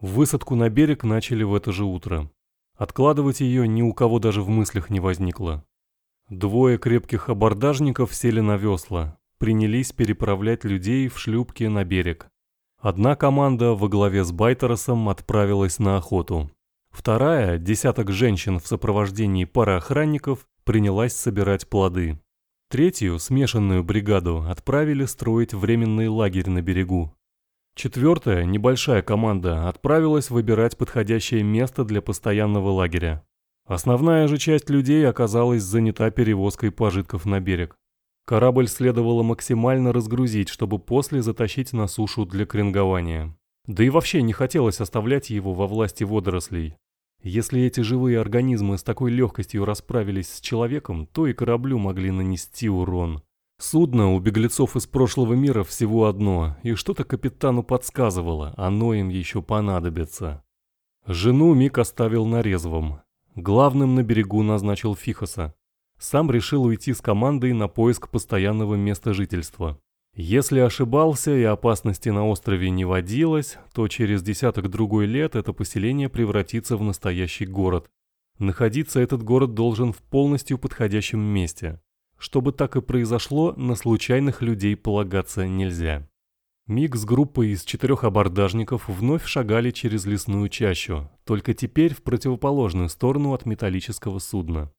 Высадку на берег начали в это же утро. Откладывать ее ни у кого даже в мыслях не возникло. Двое крепких абордажников сели на весла, принялись переправлять людей в шлюпке на берег. Одна команда во главе с Байтеросом отправилась на охоту. Вторая, десяток женщин в сопровождении пары охранников, принялась собирать плоды. Третью, смешанную бригаду, отправили строить временный лагерь на берегу. Четвертая, небольшая команда, отправилась выбирать подходящее место для постоянного лагеря. Основная же часть людей оказалась занята перевозкой пожитков на берег. Корабль следовало максимально разгрузить, чтобы после затащить на сушу для кренгования. Да и вообще не хотелось оставлять его во власти водорослей. Если эти живые организмы с такой легкостью расправились с человеком, то и кораблю могли нанести урон. Судно у беглецов из прошлого мира всего одно, и что-то капитану подсказывало, оно им еще понадобится. Жену Мик оставил на резвом. Главным на берегу назначил Фихоса. Сам решил уйти с командой на поиск постоянного места жительства. Если ошибался и опасности на острове не водилось, то через десяток-другой лет это поселение превратится в настоящий город. Находиться этот город должен в полностью подходящем месте. Чтобы так и произошло, на случайных людей полагаться нельзя. Миг с группой из четырех абордажников вновь шагали через лесную чащу, только теперь в противоположную сторону от металлического судна.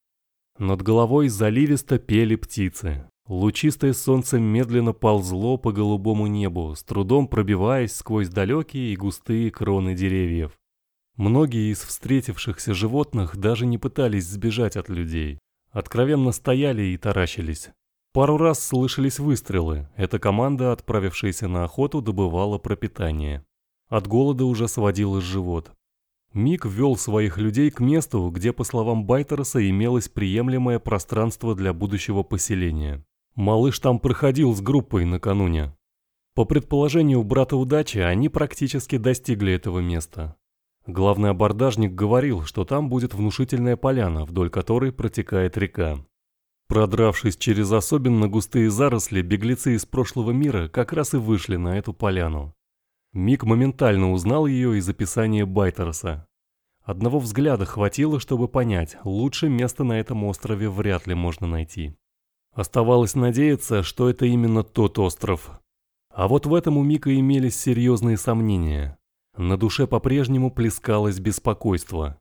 Над головой заливисто пели птицы. Лучистое солнце медленно ползло по голубому небу, с трудом пробиваясь сквозь далекие и густые кроны деревьев. Многие из встретившихся животных даже не пытались сбежать от людей. Откровенно стояли и таращились. Пару раз слышались выстрелы. Эта команда, отправившаяся на охоту, добывала пропитание. От голода уже сводило живот. Мик ввел своих людей к месту, где, по словам Байтерса, имелось приемлемое пространство для будущего поселения. Малыш там проходил с группой накануне. По предположению брата удачи, они практически достигли этого места. Главный абордажник говорил, что там будет внушительная поляна, вдоль которой протекает река. Продравшись через особенно густые заросли, беглецы из прошлого мира как раз и вышли на эту поляну. Мик моментально узнал ее из описания Байтерса. Одного взгляда хватило, чтобы понять, лучше места на этом острове вряд ли можно найти. Оставалось надеяться, что это именно тот остров. А вот в этом у Мика имелись серьезные сомнения. На душе по-прежнему плескалось беспокойство.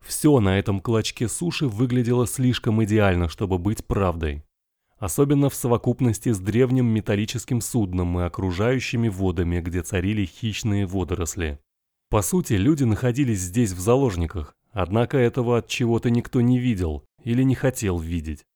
Все на этом клочке суши выглядело слишком идеально, чтобы быть правдой. Особенно в совокупности с древним металлическим судном и окружающими водами, где царили хищные водоросли. По сути, люди находились здесь в заложниках, однако этого от чего-то никто не видел или не хотел видеть.